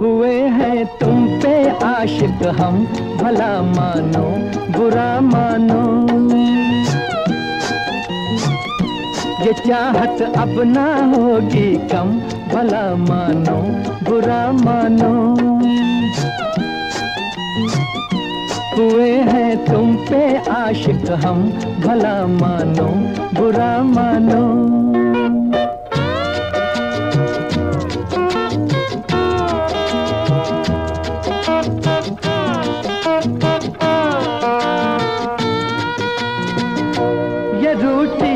हुए हैं तुम पे आशिक, हम भला मानो, बुरा मानो। ये चाहत अब ना होगी कम, भला मानो, बुरा मानो। हुए हैं तुम पे आशिक, हम भला मानो, बुरा मानो।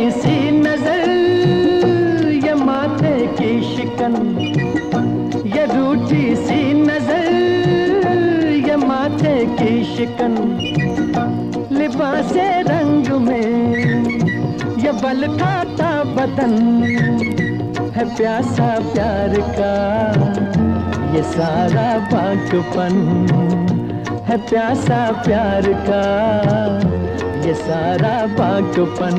रूठी सी नज़र, ये माथे की शिकन। ये रूठी सी नज़र, ये माथे की शिकन। लिबास रंग में, ये बल खाता बदन है प्यासा प्यार का। ये सारा बाकपन है प्यासा प्यार का। ये सारा बाकपन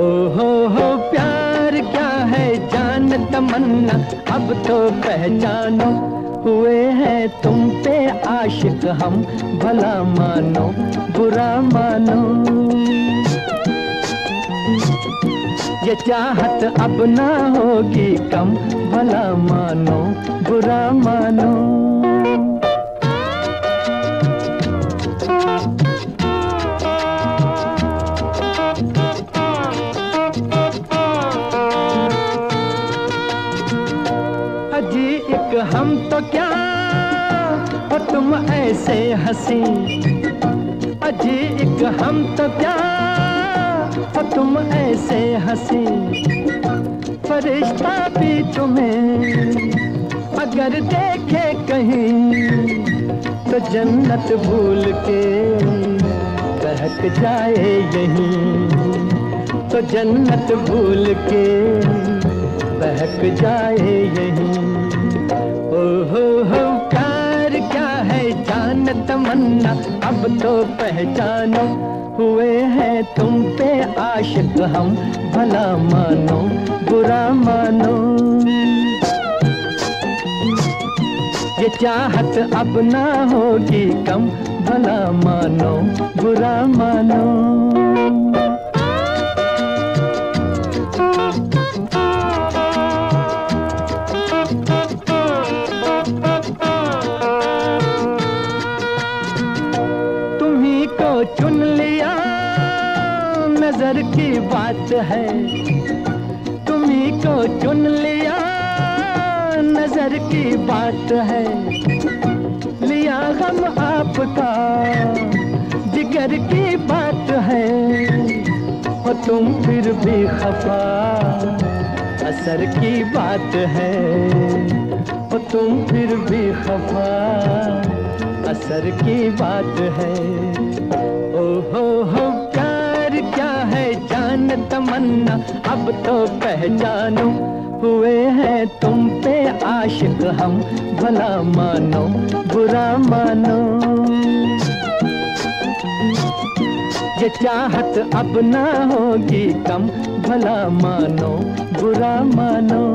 ओ हो हो, प्यार क्या है जान तमन्ना? अब तो पहचानो, हुए हैं तुम पे आशिक हम, भला मानो, बुरा मानो। ये चाहत अब ना होगी कम, भला मानो, बुरा मानो। हम तो क्या? और तुम ऐसे हँसी। अजी एक हम तो क्या? और तुम ऐसे हँसी। फरिश्ता भी तुम्हें अगर देखे कहीं तो जन्नत भूल के बहक जाए यहीं। तो जन्नत भूल के बहक जाए यहीं। जान अब तो पहचानो, हुए हैं तुम पे आशिक हम, भला मानो, बुरा मानो। ये चाहत अब ना होगी कम, भला मानो, बुरा मानो। नज़र की बात है। तुम्ही को चुन लिया नज़र की बात है। लिया हम आपका जिगर की बात है। और तुम फिर भी खफा असर की बात है। और तुम फिर भी खफा असर की बात है। ओ हो हो तमन्ना, अब तो पहचानो, हुए हैं तुम पे आशिक हम, भला मानो, बुरा मानो। ये चाहत अब ना होगी कम, भला मानो, बुरा मानो।